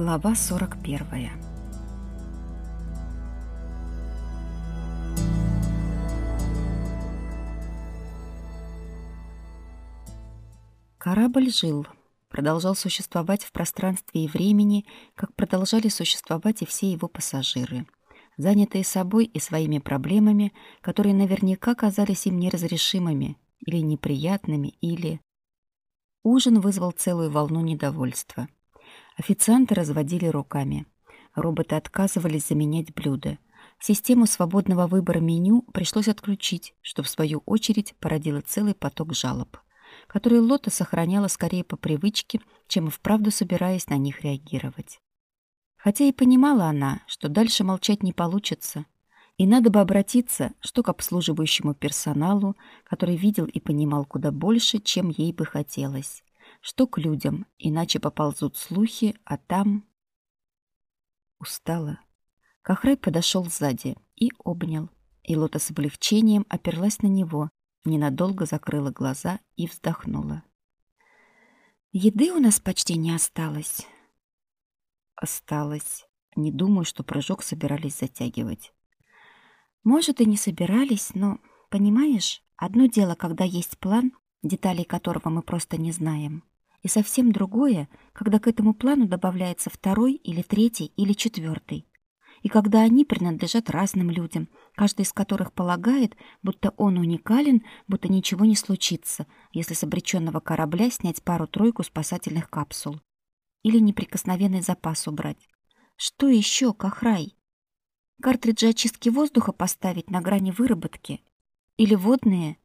Глава 41 Корабль жил, продолжал существовать в пространстве и времени, как продолжали существовать и все его пассажиры, занятые собой и своими проблемами, которые наверняка казались им неразрешимыми или неприятными, или... Ужин вызвал целую волну недовольства. Официанты разводили руками. Роботы отказывались заменять блюда. Систему свободного выбора меню пришлось отключить, что в свою очередь породило целый поток жалоб, которые Лота сохраняла скорее по привычке, чем и вправду собираясь на них реагировать. Хотя и понимала она, что дальше молчать не получится, и надо бы обратиться что к обслуживающему персоналу, который видел и понимал куда больше, чем ей бы хотелось, что к людям, иначе поползут слухи, а там... Устала. Кахрай подошел сзади и обнял, и Лота с облегчением оперлась на него, ненадолго закрыла глаза и вздохнула. «Еды у нас почти не осталось». «Осталось. Не думаю, что прыжок собирались затягивать». «Может, и не собирались, но, понимаешь, одно дело, когда есть план, деталей которого мы просто не знаем. И совсем другое, когда к этому плану добавляется второй или третий или четвертый. И когда они принадлежат разным людям, каждый из которых полагает, будто он уникален, будто ничего не случится, если с обреченного корабля снять пару-тройку спасательных капсул. Или неприкосновенный запас убрать. Что еще, Кахрай? Картриджи очистки воздуха поставить на грани выработки? Или водные?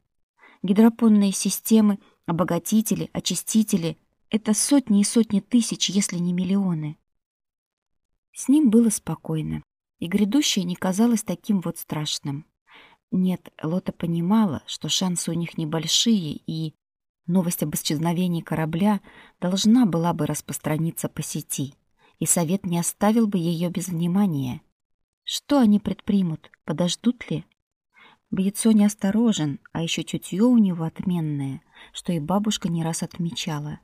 Гидропонные системы, обогатители, очистители — это сотни и сотни тысяч, если не миллионы. С ним было спокойно, и грядущее не казалось таким вот страшным. Нет, Лота понимала, что шансы у них небольшие, и новость об исчезновении корабля должна была бы распространиться по сети, и совет не оставил бы ее без внимания. Что они предпримут? Подождут ли? Бьецо неосторожен, а еще чутье у него отменное, что и бабушка не раз отмечала.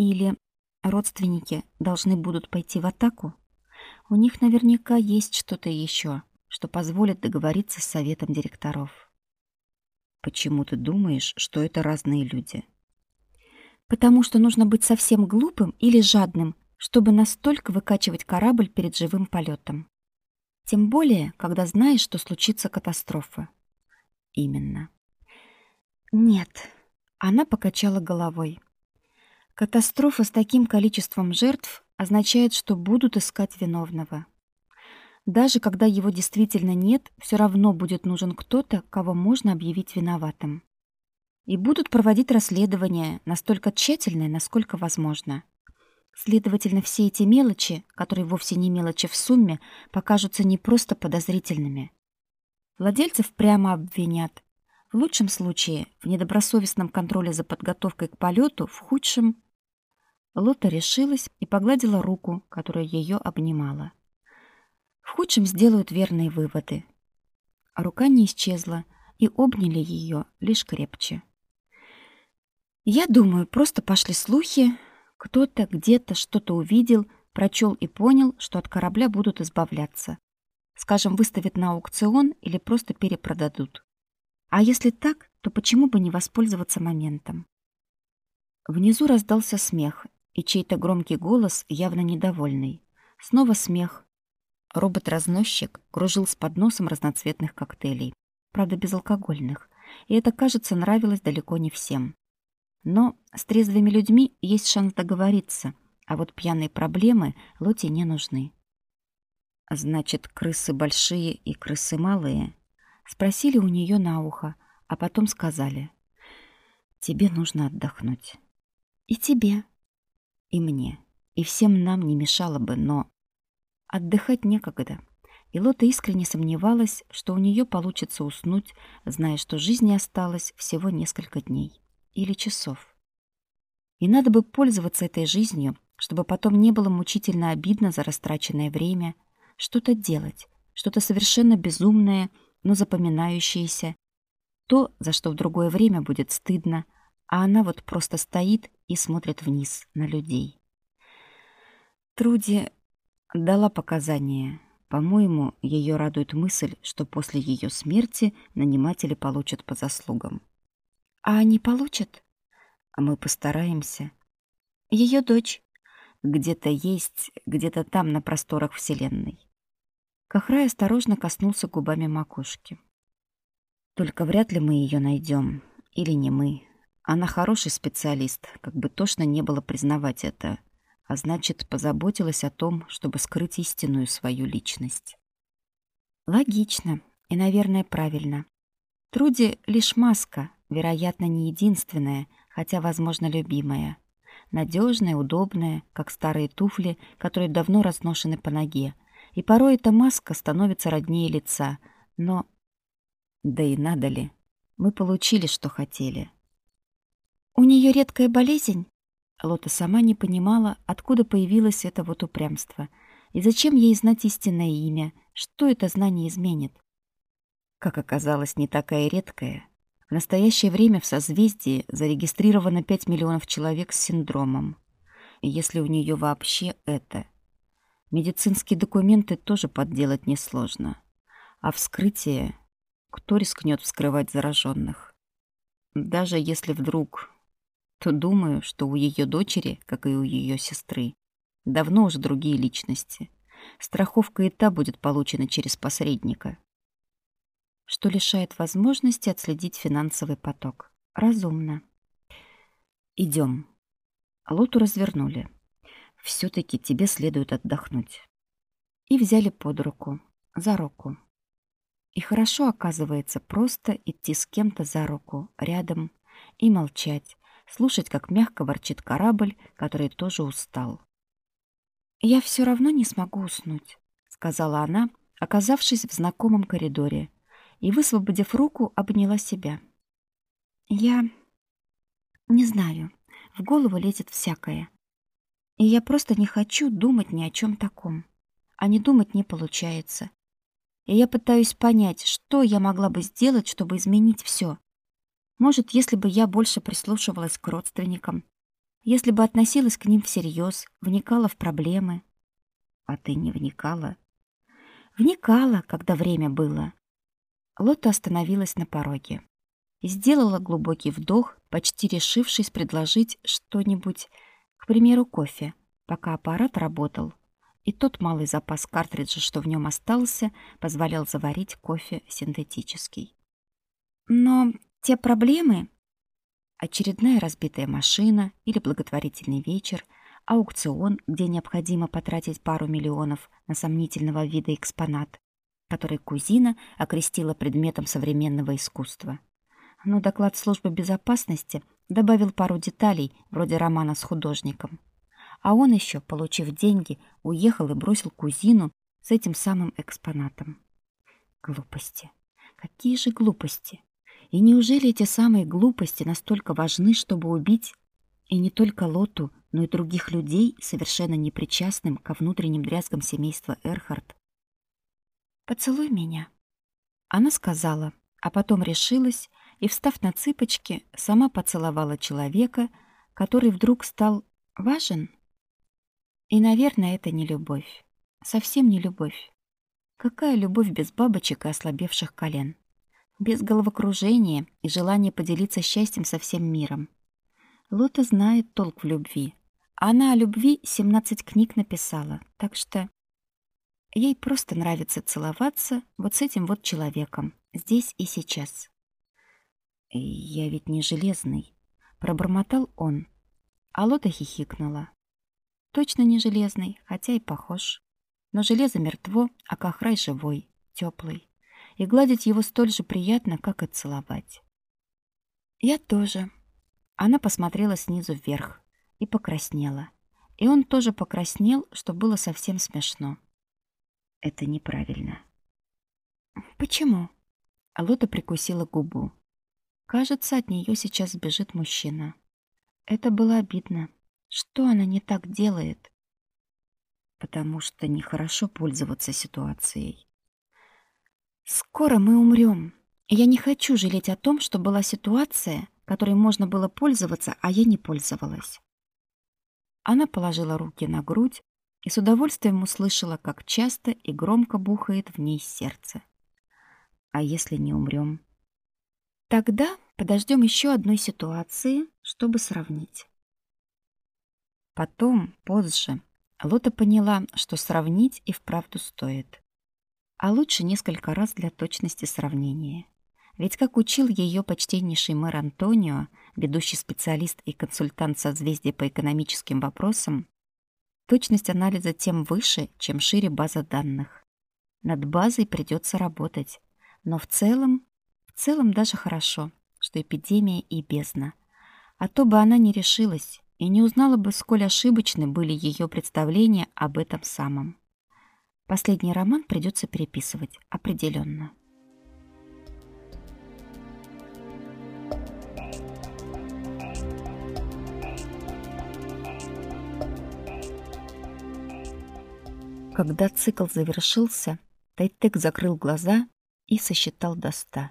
Или родственники должны будут пойти в атаку? У них наверняка есть что-то еще, что позволит договориться с советом директоров. Почему ты думаешь, что это разные люди? Потому что нужно быть совсем глупым или жадным, чтобы настолько выкачивать корабль перед живым полетом. Тем более, когда знаешь, что случится катастрофа. Именно. Нет, она покачала головой. Катастрофа с таким количеством жертв означает, что будут искать виновного. Даже когда его действительно нет, все равно будет нужен кто-то, кого можно объявить виноватым. И будут проводить расследование настолько тщательное, насколько возможно. Следовательно, все эти мелочи, которые вовсе не мелочи в сумме, покажутся не просто подозрительными. Владельцев прямо обвинят. В лучшем случае в недобросовестном контроле за подготовкой к полету, в худшем... Лота решилась и погладила руку, которая ее обнимала. В худшем сделают верные выводы. Рука не исчезла, и обняли ее лишь крепче. Я думаю, просто пошли слухи, кто-то где-то что-то увидел, прочел и понял, что от корабля будут избавляться. Скажем, выставят на аукцион или просто перепродадут. А если так, то почему бы не воспользоваться моментом? Внизу раздался смех, и чей-то громкий голос, явно недовольный. Снова смех. Робот-разносчик кружил с подносом разноцветных коктейлей, правда безалкогольных, и это, кажется, нравилось далеко не всем. Но с трезвыми людьми есть шанс договориться, а вот пьяные проблемы Лоте не нужны. Значит, крысы большие и крысы малые? Спросили у нее на ухо, а потом сказали. Тебе нужно отдохнуть. И тебе. И мне. И всем нам не мешало бы, но... Отдыхать некогда. И Лота искренне сомневалась, что у нее получится уснуть, зная, что жизни осталось всего несколько дней или часов. И надо бы пользоваться этой жизнью, чтобы потом не было мучительно обидно за растраченное время, что-то делать, что-то совершенно безумное, но запоминающееся, то, за что в другое время будет стыдно, а она вот просто стоит и смотрит вниз на людей. Труди дала показания. По-моему, ее радует мысль, что после ее смерти наниматели получат по заслугам. А они получат? А мы постараемся. Ее дочь где-то есть, где-то там на просторах Вселенной. Кахрай осторожно коснулся губами макушки. Только вряд ли мы ее найдем. Или не мы. Она хороший специалист, как бы тошно не было признавать это. А значит, позаботилась о том, чтобы скрыть истинную свою личность. Логично и, наверное, правильно. Труди лишь маска, вероятно, не единственная, хотя, возможно, любимая. Надежная, удобная, как старые туфли, которые давно разношены по ноге. И порой эта маска становится роднее лица. Но... Да и надо ли? Мы получили, что хотели. У нее редкая болезнь? Лота сама не понимала, откуда появилось это вот упрямство. И зачем ей знать истинное имя? Что это знание изменит? Как оказалось, не такая редкая. В настоящее время в созвездии зарегистрировано 5 миллионов человек с синдромом. Если у нее вообще это. Медицинские документы тоже подделать несложно. А вскрытие... Кто рискнет вскрывать зараженных? Даже если вдруг... То думаю, что у ее дочери, как и у ее сестры, давно уже другие личности. Страховка и та будет получена через посредника что лишает возможности отследить финансовый поток. Разумно. Идем. Лоту развернули. все таки тебе следует отдохнуть. И взяли под руку, за руку. И хорошо, оказывается, просто идти с кем-то за руку, рядом, и молчать, слушать, как мягко ворчит корабль, который тоже устал. «Я все равно не смогу уснуть», — сказала она, оказавшись в знакомом коридоре, и, высвободив руку, обняла себя. «Я... не знаю. В голову лезет всякое. И я просто не хочу думать ни о чем таком. А не думать не получается. И я пытаюсь понять, что я могла бы сделать, чтобы изменить все. Может, если бы я больше прислушивалась к родственникам, если бы относилась к ним всерьез, вникала в проблемы. А ты не вникала? Вникала, когда время было. Лота остановилась на пороге сделала глубокий вдох, почти решившись предложить что-нибудь, к примеру, кофе, пока аппарат работал. И тот малый запас картриджа, что в нем остался, позволял заварить кофе синтетический. Но те проблемы... Очередная разбитая машина или благотворительный вечер, аукцион, где необходимо потратить пару миллионов на сомнительного вида экспонат, который кузина окрестила предметом современного искусства. Но доклад службы безопасности добавил пару деталей, вроде романа с художником. А он еще, получив деньги, уехал и бросил кузину с этим самым экспонатом. Глупости. Какие же глупости? И неужели эти самые глупости настолько важны, чтобы убить и не только Лоту, но и других людей, совершенно непричастным ко внутренним дрязгам семейства Эрхард? «Поцелуй меня». Она сказала, а потом решилась и, встав на цыпочки, сама поцеловала человека, который вдруг стал важен. И, наверное, это не любовь. Совсем не любовь. Какая любовь без бабочек и ослабевших колен? Без головокружения и желания поделиться счастьем со всем миром. Лота знает толк в любви. Она о любви 17 книг написала, так что Ей просто нравится целоваться вот с этим вот человеком, здесь и сейчас. «Я ведь не железный», — пробормотал он. А Лота хихикнула. Точно не железный, хотя и похож. Но железо мертво, а Кахрай живой, теплый. И гладить его столь же приятно, как и целовать. «Я тоже». Она посмотрела снизу вверх и покраснела. И он тоже покраснел, что было совсем смешно. Это неправильно. Почему? Алота прикусила губу. Кажется, от нее сейчас сбежит мужчина. Это было обидно. Что она не так делает? Потому что нехорошо пользоваться ситуацией. Скоро мы умрем. Я не хочу жалеть о том, что была ситуация, которой можно было пользоваться, а я не пользовалась. Она положила руки на грудь, и с удовольствием услышала, как часто и громко бухает в ней сердце. А если не умрем? Тогда подождем еще одной ситуации, чтобы сравнить. Потом, позже, Лота поняла, что сравнить и вправду стоит. А лучше несколько раз для точности сравнения. Ведь, как учил ее почтеннейший мэр Антонио, ведущий специалист и консультант созвездия по экономическим вопросам, точность анализа тем выше, чем шире база данных. Над базой придется работать. Но в целом, в целом даже хорошо, что эпидемия и бездна. А то бы она не решилась, и не узнала бы, сколь ошибочны были ее представления об этом самом. Последний роман придется переписывать, определенно. Когда цикл завершился, Тайтек закрыл глаза и сосчитал до ста.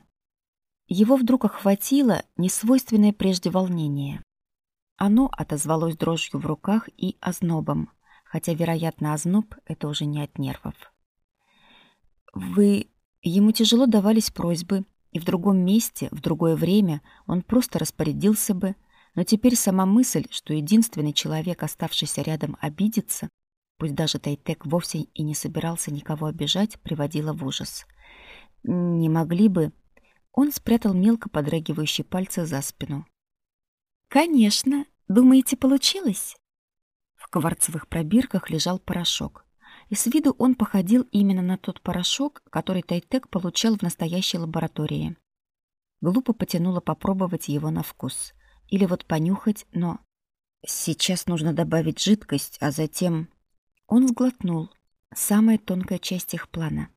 Его вдруг охватило несвойственное прежде волнение. Оно отозвалось дрожью в руках и ознобом, хотя, вероятно, озноб — это уже не от нервов. «Вы...» Ему тяжело давались просьбы, и в другом месте, в другое время он просто распорядился бы, но теперь сама мысль, что единственный человек, оставшийся рядом, обидится, пусть даже Тайтек вовсе и не собирался никого обижать, приводила в ужас. «Не могли бы...» Он спрятал мелко подрагивающие пальцы за спину. «Конечно. Думаете, получилось?» Кварцевых пробирках лежал порошок. И с виду он походил именно на тот порошок, который Тайтек получал в настоящей лаборатории. Глупо потянуло попробовать его на вкус. Или вот понюхать, но... Сейчас нужно добавить жидкость, а затем... Он сглотнул. Самая тонкая часть их плана.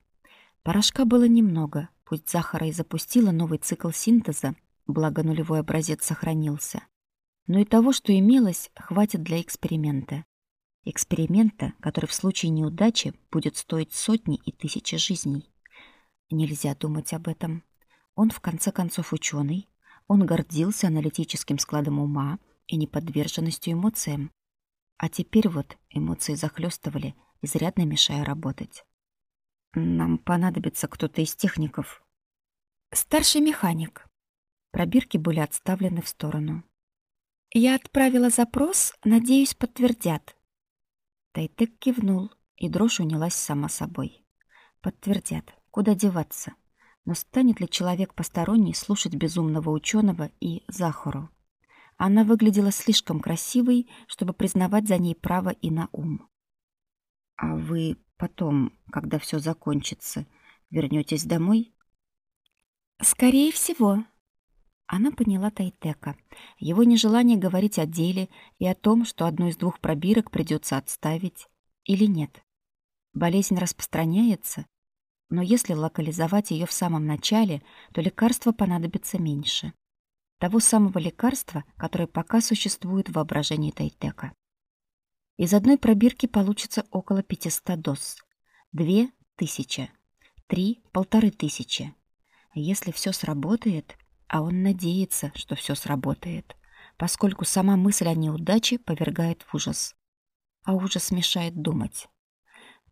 Порошка было немного, пусть Захара и запустила новый цикл синтеза, благо нулевой образец сохранился. Но и того, что имелось, хватит для эксперимента. Эксперимента, который в случае неудачи будет стоить сотни и тысячи жизней. Нельзя думать об этом. Он, в конце концов, ученый. Он гордился аналитическим складом ума и неподверженностью эмоциям. А теперь вот эмоции захлестывали, изрядно мешая работать. Нам понадобится кто-то из техников. Старший механик. Пробирки были отставлены в сторону. Я отправила запрос, надеюсь, подтвердят. Тайтек кивнул, и дрожь унялась сама собой. Подтвердят. Куда деваться? Но станет ли человек посторонний слушать безумного ученого и Захару? Она выглядела слишком красивой, чтобы признавать за ней право и на ум. А вы потом, когда все закончится, вернетесь домой? Скорее всего, она поняла Тайтека, его нежелание говорить о деле и о том, что одну из двух пробирок придется отставить, или нет. Болезнь распространяется, но если локализовать ее в самом начале, то лекарства понадобится меньше. Того самого лекарства, которое пока существует в воображении Тайтека. Из одной пробирки получится около 500 доз. Две — тысяча. Три — полторы тысячи. Если все сработает, а он надеется, что все сработает, поскольку сама мысль о неудаче повергает в ужас. А ужас мешает думать.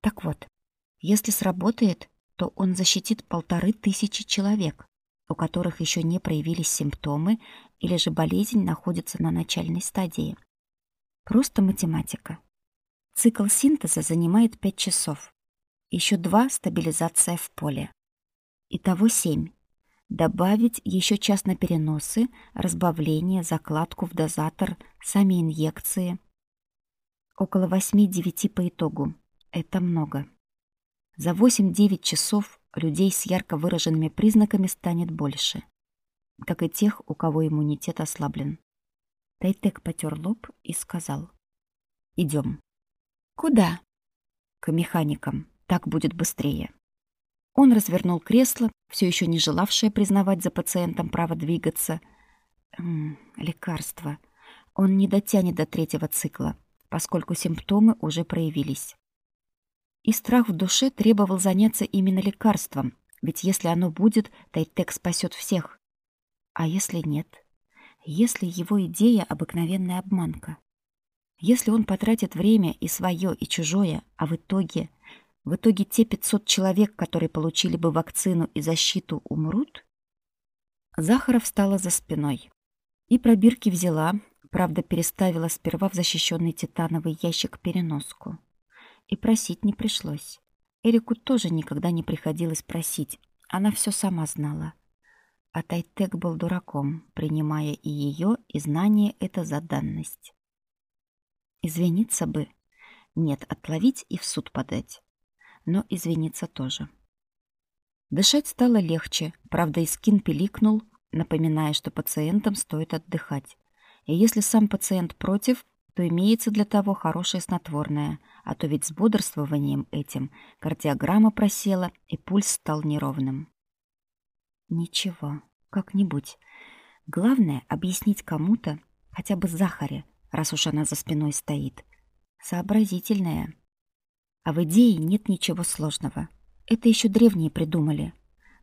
Так вот, если сработает, то он защитит полторы тысячи человек, у которых еще не проявились симптомы или же болезнь находится на начальной стадии. Просто математика. Цикл синтеза занимает 5 часов. Еще два — стабилизация в поле. Итого 7. Добавить еще час на переносы, разбавление, закладку в дозатор, сами инъекции. Около 8-9 по итогу. Это много. За 8-9 часов людей с ярко выраженными признаками станет больше, как и тех, у кого иммунитет ослаблен. Тайтек потер лоб и сказал. «Идем». «Куда?» «К механикам. Так будет быстрее». Он развернул кресло, все еще не желавшее признавать за пациентом право двигаться. М лекарство. Он не дотянет до третьего цикла, поскольку симптомы уже проявились. И страх в душе требовал заняться именно лекарством, ведь если оно будет, Тайтек спасет всех. А если нет? Если его идея — обыкновенная обманка? Если он потратит время и свое, и чужое, а в итоге... В итоге те 500 человек, которые получили бы вакцину и защиту, умрут? Захара встала за спиной. И пробирки взяла, правда, переставила сперва в защищенный титановый ящик переноску. И просить не пришлось. Эрику тоже никогда не приходилось просить. Она все сама знала. А Тайтек был дураком, принимая и ее, и знание это за данность. Извиниться бы. Нет, отловить и в суд подать. Но извиниться тоже. Дышать стало легче, правда, и скин пиликнул, напоминая, что пациентам стоит отдыхать. И если сам пациент против, то имеется для того хорошее снотворное, а то ведь с бодрствованием этим кардиограмма просела и пульс стал неровным. Ничего, как-нибудь. Главное — объяснить кому-то, хотя бы Захаре, раз уж она за спиной стоит. Сообразительная. А в идее нет ничего сложного. Это еще древние придумали.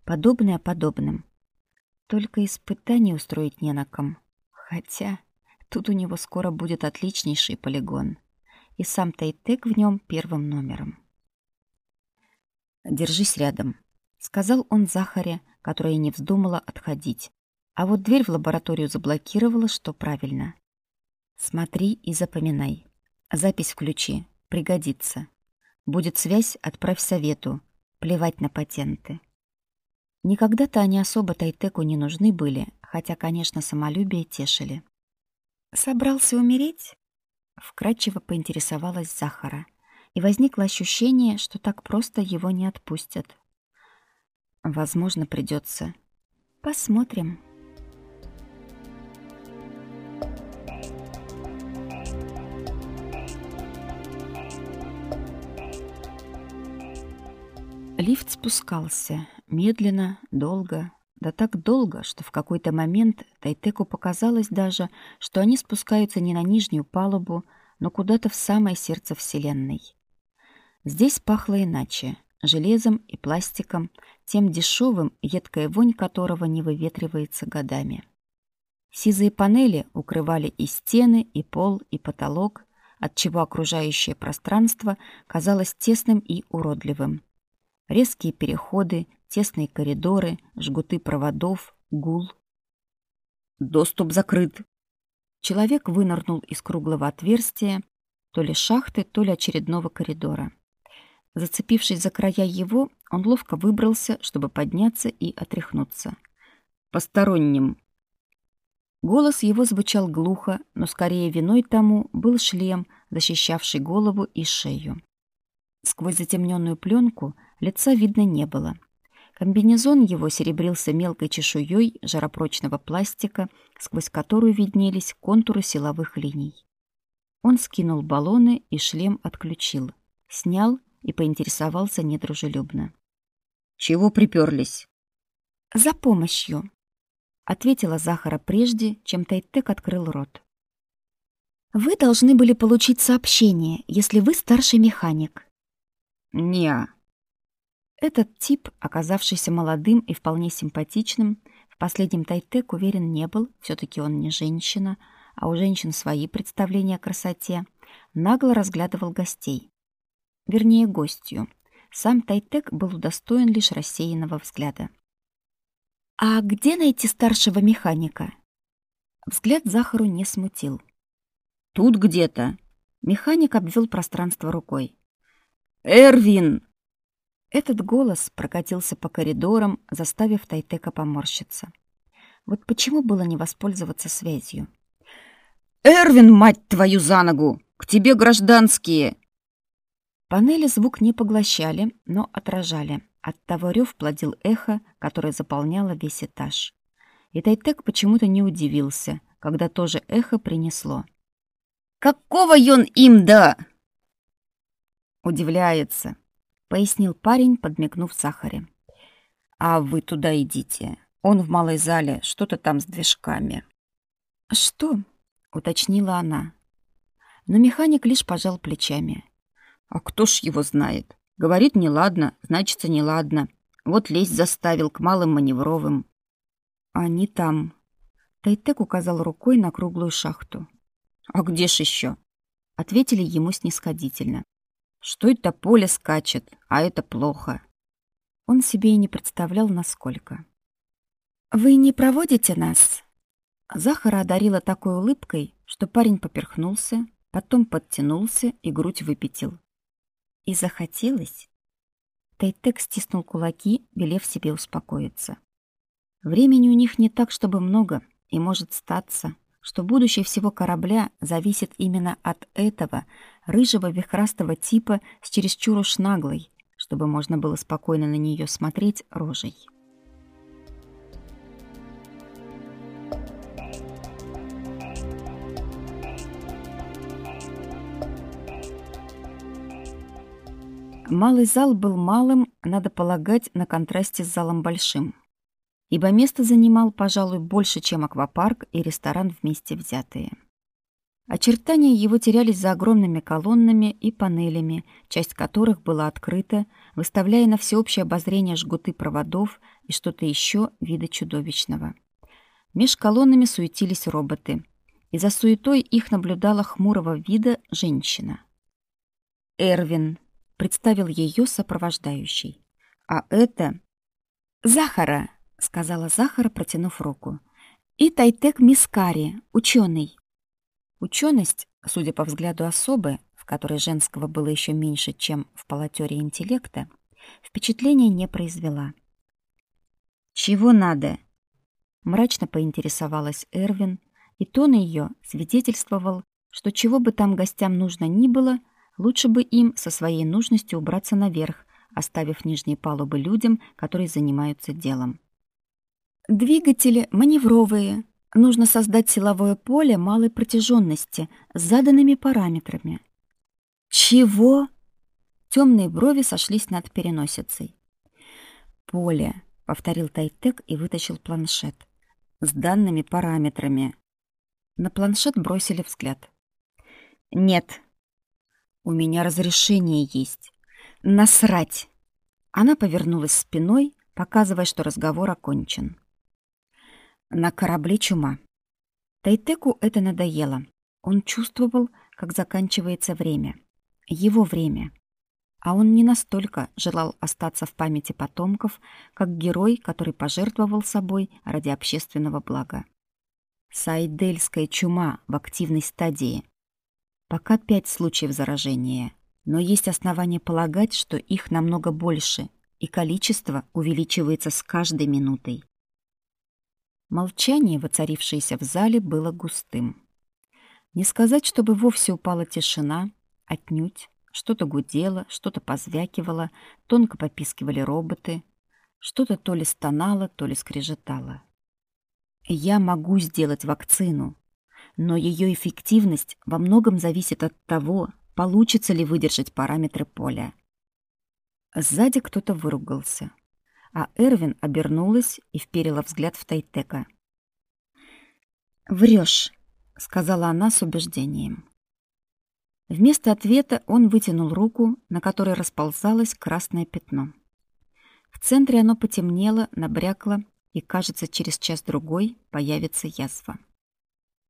Подобное подобным. Только испытаний устроить не на ком. Хотя тут у него скоро будет отличнейший полигон. И сам Тайтек в нем первым номером. «Держись рядом», — сказал он Захаре, которая не вздумала отходить. А вот дверь в лабораторию заблокировала, что правильно. Смотри и запоминай. Запись включи. Пригодится. Будет связь, отправь совету. Плевать на патенты. Никогда-то они особо Тайтеку не нужны были, хотя, конечно, самолюбие тешили. «Собрался умереть?» Вкратчиво поинтересовалась Захара, и возникло ощущение, что так просто его не отпустят. Возможно, придется. Посмотрим. Лифт спускался. Медленно, долго. Да так долго, что в какой-то момент Тайтеку показалось даже, что они спускаются не на нижнюю палубу, но куда-то в самое сердце Вселенной. Здесь пахло иначе железом и пластиком, тем дешевым, едкая вонь которого не выветривается годами. Сизые панели укрывали и стены, и пол, и потолок, отчего окружающее пространство казалось тесным и уродливым. Резкие переходы, тесные коридоры, жгуты проводов, гул. «Доступ закрыт!» Человек вынырнул из круглого отверстия, то ли шахты, то ли очередного коридора. Зацепившись за края его, он ловко выбрался, чтобы подняться и отряхнуться. «Посторонним!» Голос его звучал глухо, но скорее виной тому был шлем, защищавший голову и шею. Сквозь затемненную пленку лица видно не было. Комбинезон его серебрился мелкой чешуей жаропрочного пластика, сквозь которую виднелись контуры силовых линий. Он скинул баллоны и шлем отключил. Снял и поинтересовался недружелюбно. «Чего приперлись?» «За помощью», — ответила Захара прежде, чем Тайтек открыл рот. «Вы должны были получить сообщение, если вы старший механик». «Не». Этот тип, оказавшийся молодым и вполне симпатичным, в последнем Тайтек уверен не был, все таки он не женщина, а у женщин свои представления о красоте, нагло разглядывал гостей вернее, гостью. Сам Тайтек был удостоен лишь рассеянного взгляда. «А где найти старшего механика?» Взгляд Захару не смутил. «Тут где-то». Механик обвел пространство рукой. «Эрвин!» Этот голос прокатился по коридорам, заставив Тайтека поморщиться. Вот почему было не воспользоваться связью? «Эрвин, мать твою, за ногу! К тебе гражданские!» Панели звук не поглощали, но отражали. Оттого рев плодил эхо, которое заполняло весь этаж. И Тайтек почему-то не удивился, когда тоже эхо принесло. «Какого он им да?» «Удивляется», — пояснил парень, подмигнув Сахаре. «А вы туда идите. Он в малой зале, что-то там с движками». «Что?» — уточнила она. Но механик лишь пожал плечами. А кто ж его знает? Говорит, неладно, значится, неладно. Вот лезть заставил к малым маневровым. Они там. Тайтек указал рукой на круглую шахту. А где ж еще? ответили ему снисходительно. Что это поле скачет, а это плохо. Он себе и не представлял, насколько. «Вы не проводите нас?» Захара одарила такой улыбкой, что парень поперхнулся, потом подтянулся и грудь выпятил. И захотелось. Тейтек стиснул кулаки, велев себе успокоиться. Времени у них не так, чтобы много, и может статься, что будущее всего корабля зависит именно от этого рыжего вихрастого типа с чересчур уж наглой, чтобы можно было спокойно на нее смотреть рожей. Малый зал был малым, надо полагать, на контрасте с залом большим. Ибо место занимал, пожалуй, больше, чем аквапарк и ресторан вместе взятые. Очертания его терялись за огромными колоннами и панелями, часть которых была открыта, выставляя на всеобщее обозрение жгуты проводов и что-то еще вида чудовищного. Меж колоннами суетились роботы, и за суетой их наблюдала хмурого вида женщина. Эрвин, представил ее сопровождающий. А это Захара, сказала Захара, протянув руку. И Тайтек Мискари, ученый. Ученость, судя по взгляду особы, в которой женского было еще меньше, чем в полотере интеллекта, впечатления не произвела. Чего надо? мрачно поинтересовалась Эрвин, и тон ее свидетельствовал, что чего бы там гостям нужно ни было, Лучше бы им со своей нужностью убраться наверх, оставив нижние палубы людям, которые занимаются делом. Двигатели маневровые. Нужно создать силовое поле малой протяженности с заданными параметрами. Чего? Темные брови сошлись над переносицей. Поле, повторил Тайтек и вытащил планшет. С данными параметрами. На планшет бросили взгляд. Нет, у меня разрешение есть. Насрать. Она повернулась спиной, показывая, что разговор окончен. На корабле чума. Тайтеку это надоело. Он чувствовал, как заканчивается время. Его время. А он не настолько желал остаться в памяти потомков, как герой, который пожертвовал собой ради общественного блага. Сайдельская чума в активной стадии. Пока пять случаев заражения, но есть основания полагать, что их намного больше, и количество увеличивается с каждой минутой. Молчание, воцарившееся в зале, было густым. Не сказать, чтобы вовсе упала тишина, отнюдь. Что-то гудело, что-то позвякивало, тонко попискивали роботы, что-то то ли стонало, то ли скрежетало. «Я могу сделать вакцину», но ее эффективность во многом зависит от того, получится ли выдержать параметры поля. Сзади кто-то выругался, а Эрвин обернулась и вперила взгляд в Тайтека. «Врешь», — сказала она с убеждением. Вместо ответа он вытянул руку, на которой расползалось красное пятно. В центре оно потемнело, набрякло, и, кажется, через час-другой появится язва.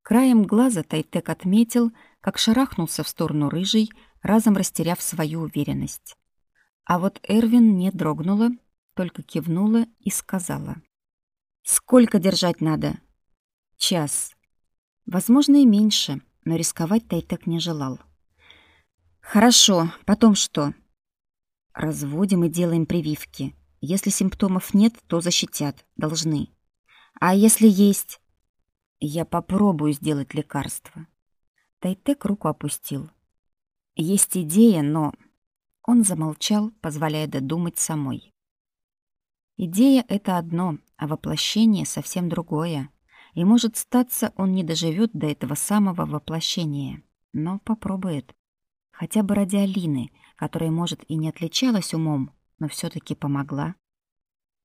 Краем глаза Тайтек отметил, как шарахнулся в сторону рыжий, разом растеряв свою уверенность. А вот Эрвин не дрогнула, только кивнула и сказала. «Сколько держать надо?» «Час. Возможно, и меньше, но рисковать Тайтек не желал». «Хорошо, потом что?» «Разводим и делаем прививки. Если симптомов нет, то защитят. Должны. А если есть...» Я попробую сделать лекарство. Тайтек руку опустил. Есть идея, но он замолчал, позволяя додумать самой. Идея это одно, а воплощение совсем другое. И может статься, он не доживет до этого самого воплощения, но попробует. Хотя бы ради Алины, которая, может, и не отличалась умом, но все таки помогла.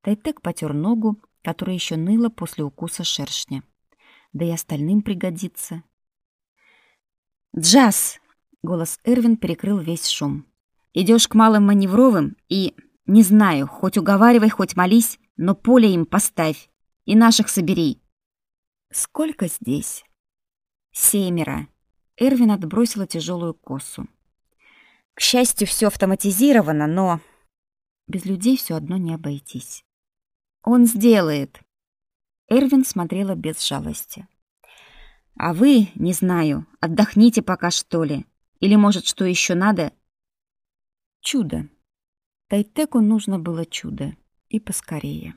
Тайтек потер ногу, которая еще ныла после укуса шершня да и остальным пригодится. «Джаз!» — голос Эрвин перекрыл весь шум. Идешь к малым маневровым и, не знаю, хоть уговаривай, хоть молись, но поле им поставь и наших собери». «Сколько здесь?» «Семеро. Эрвин отбросила тяжелую косу. К счастью, все автоматизировано, но без людей все одно не обойтись. Он сделает. Эрвин смотрела без жалости. А вы, не знаю, отдохните пока что ли. Или, может, что еще надо? Чудо. Тайтеку нужно было чудо. И поскорее.